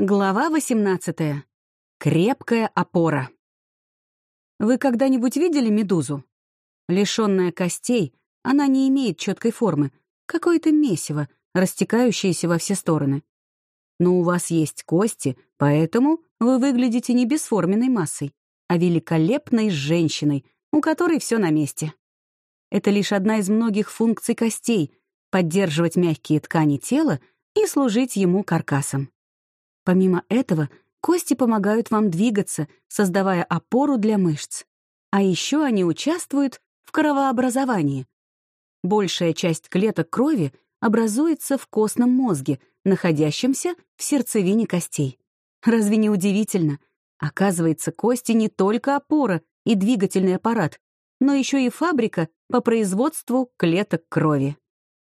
Глава 18. Крепкая опора. Вы когда-нибудь видели медузу? Лишённая костей, она не имеет четкой формы, какое-то месиво, растекающееся во все стороны. Но у вас есть кости, поэтому вы выглядите не бесформенной массой, а великолепной женщиной, у которой все на месте. Это лишь одна из многих функций костей — поддерживать мягкие ткани тела и служить ему каркасом. Помимо этого, кости помогают вам двигаться, создавая опору для мышц. А еще они участвуют в кровообразовании. Большая часть клеток крови образуется в костном мозге, находящемся в сердцевине костей. Разве не удивительно? Оказывается, кости не только опора и двигательный аппарат, но еще и фабрика по производству клеток крови.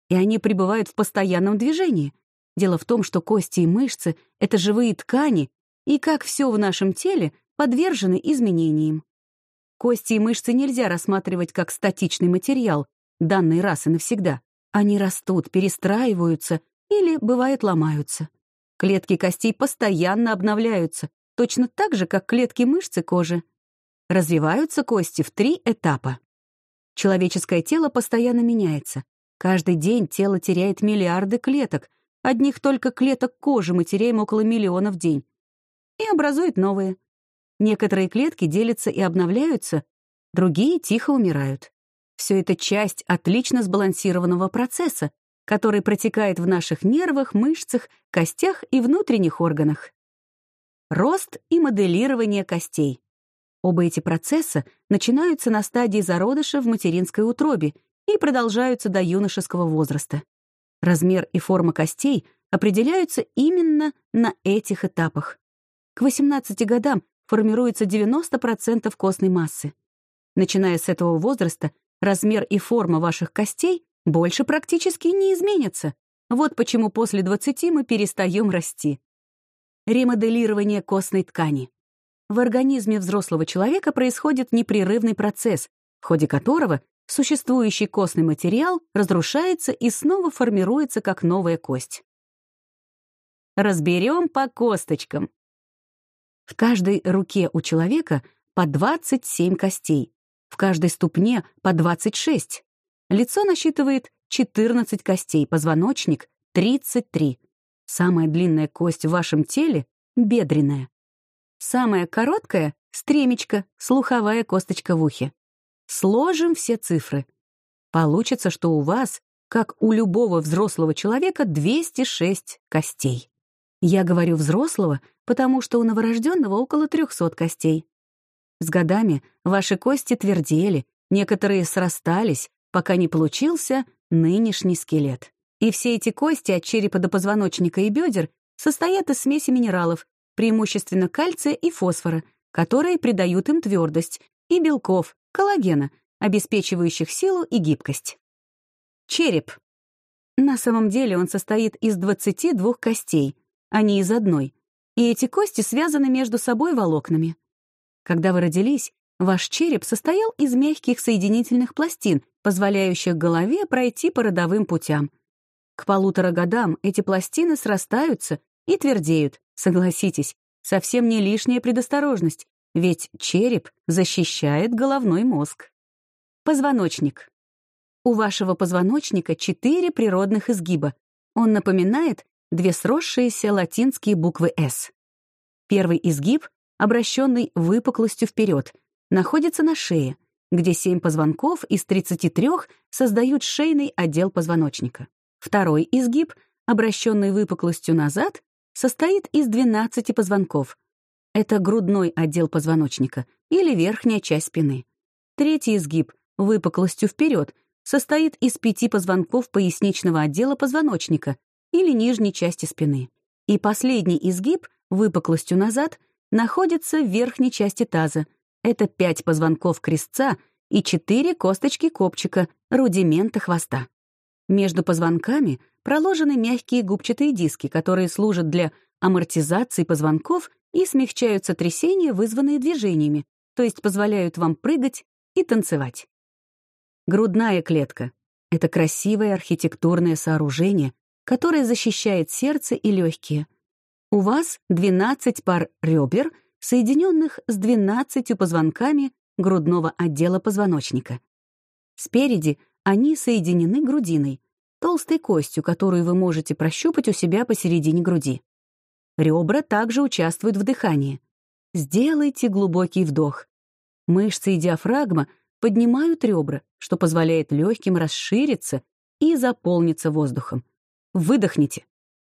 И они пребывают в постоянном движении — Дело в том, что кости и мышцы — это живые ткани, и, как все в нашем теле, подвержены изменениям. Кости и мышцы нельзя рассматривать как статичный материал, данный раз и навсегда. Они растут, перестраиваются или, бывает, ломаются. Клетки костей постоянно обновляются, точно так же, как клетки мышцы кожи. Развиваются кости в три этапа. Человеческое тело постоянно меняется. Каждый день тело теряет миллиарды клеток, Одних только клеток кожи мы теряем около миллиона в день. И образует новые. Некоторые клетки делятся и обновляются, другие тихо умирают. Все это часть отлично сбалансированного процесса, который протекает в наших нервах, мышцах, костях и внутренних органах. Рост и моделирование костей. Оба эти процесса начинаются на стадии зародыша в материнской утробе и продолжаются до юношеского возраста. Размер и форма костей определяются именно на этих этапах. К 18 годам формируется 90% костной массы. Начиная с этого возраста, размер и форма ваших костей больше практически не изменятся. Вот почему после 20 мы перестаем расти. Ремоделирование костной ткани. В организме взрослого человека происходит непрерывный процесс, в ходе которого существующий костный материал разрушается и снова формируется как новая кость. Разберем по косточкам. В каждой руке у человека по 27 костей, в каждой ступне по 26. Лицо насчитывает 14 костей, позвоночник — 33. Самая длинная кость в вашем теле — бедренная. Самая короткая — стремечко, слуховая косточка в ухе. Сложим все цифры. Получится, что у вас, как у любого взрослого человека, 206 костей. Я говорю взрослого, потому что у новорожденного около 300 костей. С годами ваши кости твердели, некоторые срастались, пока не получился нынешний скелет. И все эти кости от черепа до позвоночника и бедер состоят из смеси минералов, преимущественно кальция и фосфора, которые придают им твердость, и белков, коллагена, обеспечивающих силу и гибкость. Череп. На самом деле он состоит из 22 костей, а не из одной, и эти кости связаны между собой волокнами. Когда вы родились, ваш череп состоял из мягких соединительных пластин, позволяющих голове пройти по родовым путям. К полутора годам эти пластины срастаются и твердеют, согласитесь, совсем не лишняя предосторожность, ведь череп защищает головной мозг. Позвоночник. У вашего позвоночника четыре природных изгиба. Он напоминает две сросшиеся латинские буквы «С». Первый изгиб, обращенный выпуклостью вперед, находится на шее, где семь позвонков из 33 создают шейный отдел позвоночника. Второй изгиб, обращенный выпуклостью назад, состоит из 12 позвонков, это грудной отдел позвоночника или верхняя часть спины. Третий изгиб, выпуклостью вперед, состоит из пяти позвонков поясничного отдела позвоночника или нижней части спины. И последний изгиб, выпуклостью назад, находится в верхней части таза. Это пять позвонков крестца и четыре косточки копчика, рудимента хвоста. Между позвонками проложены мягкие губчатые диски, которые служат для амортизации позвонков и смягчают сотрясения, вызванные движениями, то есть позволяют вам прыгать и танцевать. Грудная клетка — это красивое архитектурное сооружение, которое защищает сердце и легкие. У вас 12 пар ребер, соединенных с 12 позвонками грудного отдела позвоночника. Спереди они соединены грудиной, толстой костью, которую вы можете прощупать у себя посередине груди. Ребра также участвуют в дыхании. Сделайте глубокий вдох. Мышцы и диафрагма поднимают ребра, что позволяет легким расшириться и заполниться воздухом. Выдохните.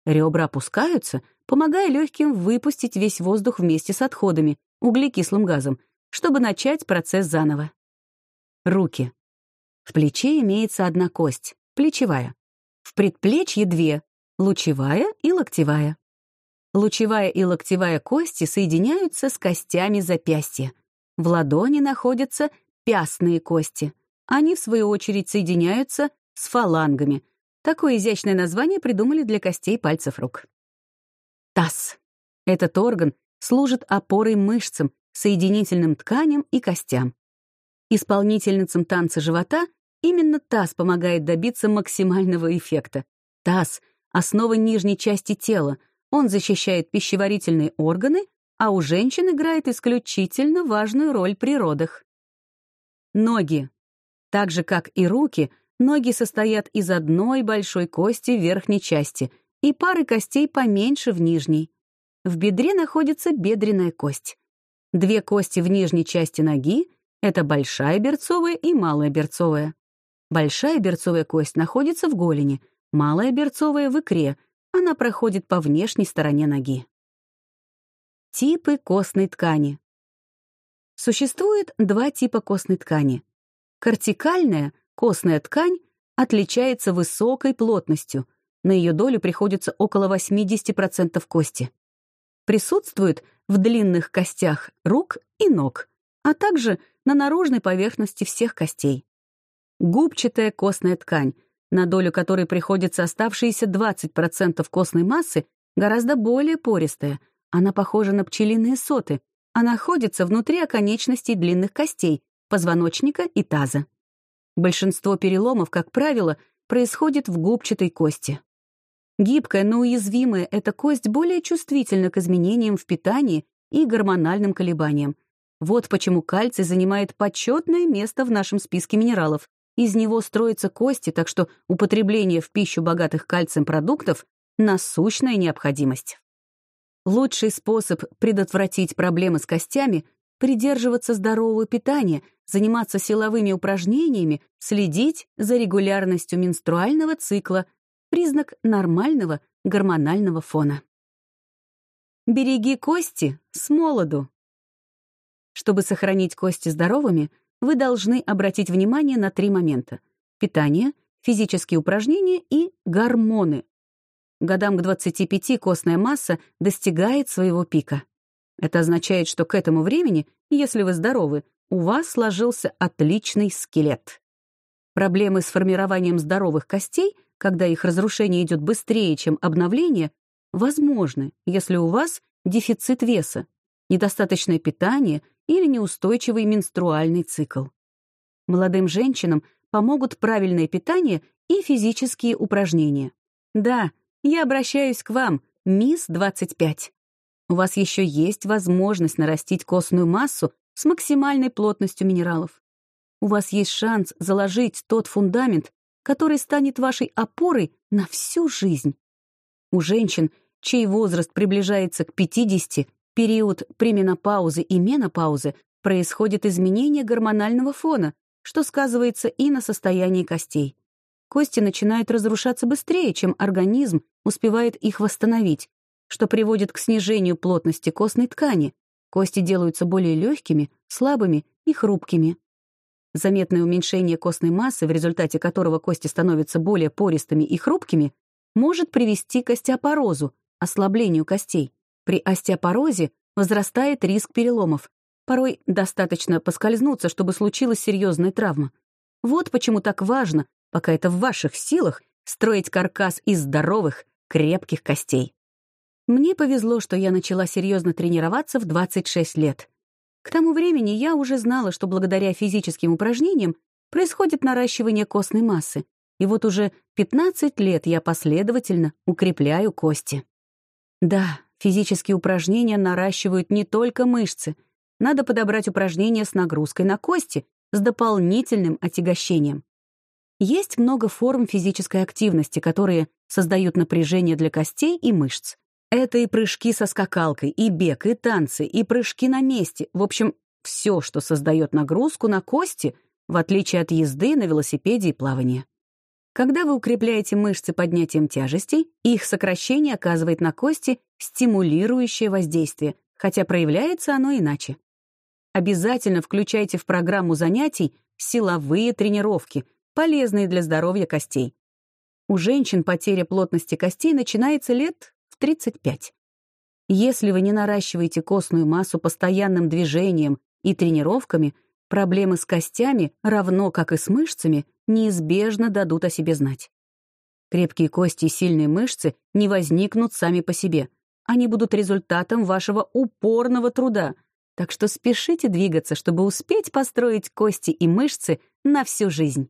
Ребра опускаются, помогая легким выпустить весь воздух вместе с отходами, углекислым газом, чтобы начать процесс заново. Руки. В плече имеется одна кость, плечевая. В предплечье две, лучевая и локтевая. Лучевая и локтевая кости соединяются с костями запястья. В ладони находятся пястные кости. Они, в свою очередь, соединяются с фалангами. Такое изящное название придумали для костей пальцев рук. Таз. Этот орган служит опорой мышцам, соединительным тканям и костям. Исполнительницам танца живота именно таз помогает добиться максимального эффекта. Таз — основа нижней части тела, он защищает пищеварительные органы, а у женщин играет исключительно важную роль при родах. Ноги. Так же, как и руки, ноги состоят из одной большой кости в верхней части и пары костей поменьше в нижней. В бедре находится бедренная кость. Две кости в нижней части ноги — это большая берцовая и малая берцовая. Большая берцовая кость находится в голени, малая берцовая — в икре, она проходит по внешней стороне ноги. Типы костной ткани. Существует два типа костной ткани. Кортикальная, костная ткань, отличается высокой плотностью, на ее долю приходится около 80% кости присутствует в длинных костях рук и ног, а также на наружной поверхности всех костей. Губчатая костная ткань, на долю которой приходится оставшиеся 20% костной массы, гораздо более пористая. Она похожа на пчелиные соты, а находится внутри оконечностей длинных костей, позвоночника и таза. Большинство переломов, как правило, происходит в губчатой кости. Гибкая, но уязвимая эта кость более чувствительна к изменениям в питании и гормональным колебаниям. Вот почему кальций занимает почетное место в нашем списке минералов. Из него строятся кости, так что употребление в пищу богатых кальцием продуктов — насущная необходимость. Лучший способ предотвратить проблемы с костями — придерживаться здорового питания, заниматься силовыми упражнениями, следить за регулярностью менструального цикла, признак нормального гормонального фона. Береги кости с молоду. Чтобы сохранить кости здоровыми, вы должны обратить внимание на три момента — питание, физические упражнения и гормоны. Годам к 25 костная масса достигает своего пика. Это означает, что к этому времени, если вы здоровы, у вас сложился отличный скелет. Проблемы с формированием здоровых костей когда их разрушение идет быстрее, чем обновление, возможны, если у вас дефицит веса, недостаточное питание или неустойчивый менструальный цикл. Молодым женщинам помогут правильное питание и физические упражнения. Да, я обращаюсь к вам, мисс 25. У вас еще есть возможность нарастить костную массу с максимальной плотностью минералов. У вас есть шанс заложить тот фундамент, который станет вашей опорой на всю жизнь. У женщин, чей возраст приближается к 50, период пременопаузы и менопаузы, происходит изменение гормонального фона, что сказывается и на состоянии костей. Кости начинают разрушаться быстрее, чем организм успевает их восстановить, что приводит к снижению плотности костной ткани. Кости делаются более легкими, слабыми и хрупкими. Заметное уменьшение костной массы, в результате которого кости становятся более пористыми и хрупкими, может привести к остеопорозу, ослаблению костей. При остеопорозе возрастает риск переломов. Порой достаточно поскользнуться, чтобы случилась серьезная травма. Вот почему так важно, пока это в ваших силах, строить каркас из здоровых, крепких костей. Мне повезло, что я начала серьезно тренироваться в 26 лет. К тому времени я уже знала, что благодаря физическим упражнениям происходит наращивание костной массы, и вот уже 15 лет я последовательно укрепляю кости. Да, Физические упражнения наращивают не только мышцы. Надо подобрать упражнения с нагрузкой на кости, с дополнительным отягощением. Есть много форм физической активности, которые создают напряжение для костей и мышц. Это и прыжки со скакалкой, и бег, и танцы, и прыжки на месте. В общем, все, что создает нагрузку на кости, в отличие от езды на велосипеде и плавания. Когда вы укрепляете мышцы поднятием тяжестей, их сокращение оказывает на кости стимулирующее воздействие, хотя проявляется оно иначе. Обязательно включайте в программу занятий силовые тренировки, полезные для здоровья костей. У женщин потеря плотности костей начинается лет в 35. Если вы не наращиваете костную массу постоянным движением и тренировками, проблемы с костями, равно как и с мышцами, неизбежно дадут о себе знать. Крепкие кости и сильные мышцы не возникнут сами по себе. Они будут результатом вашего упорного труда, так что спешите двигаться, чтобы успеть построить кости и мышцы на всю жизнь.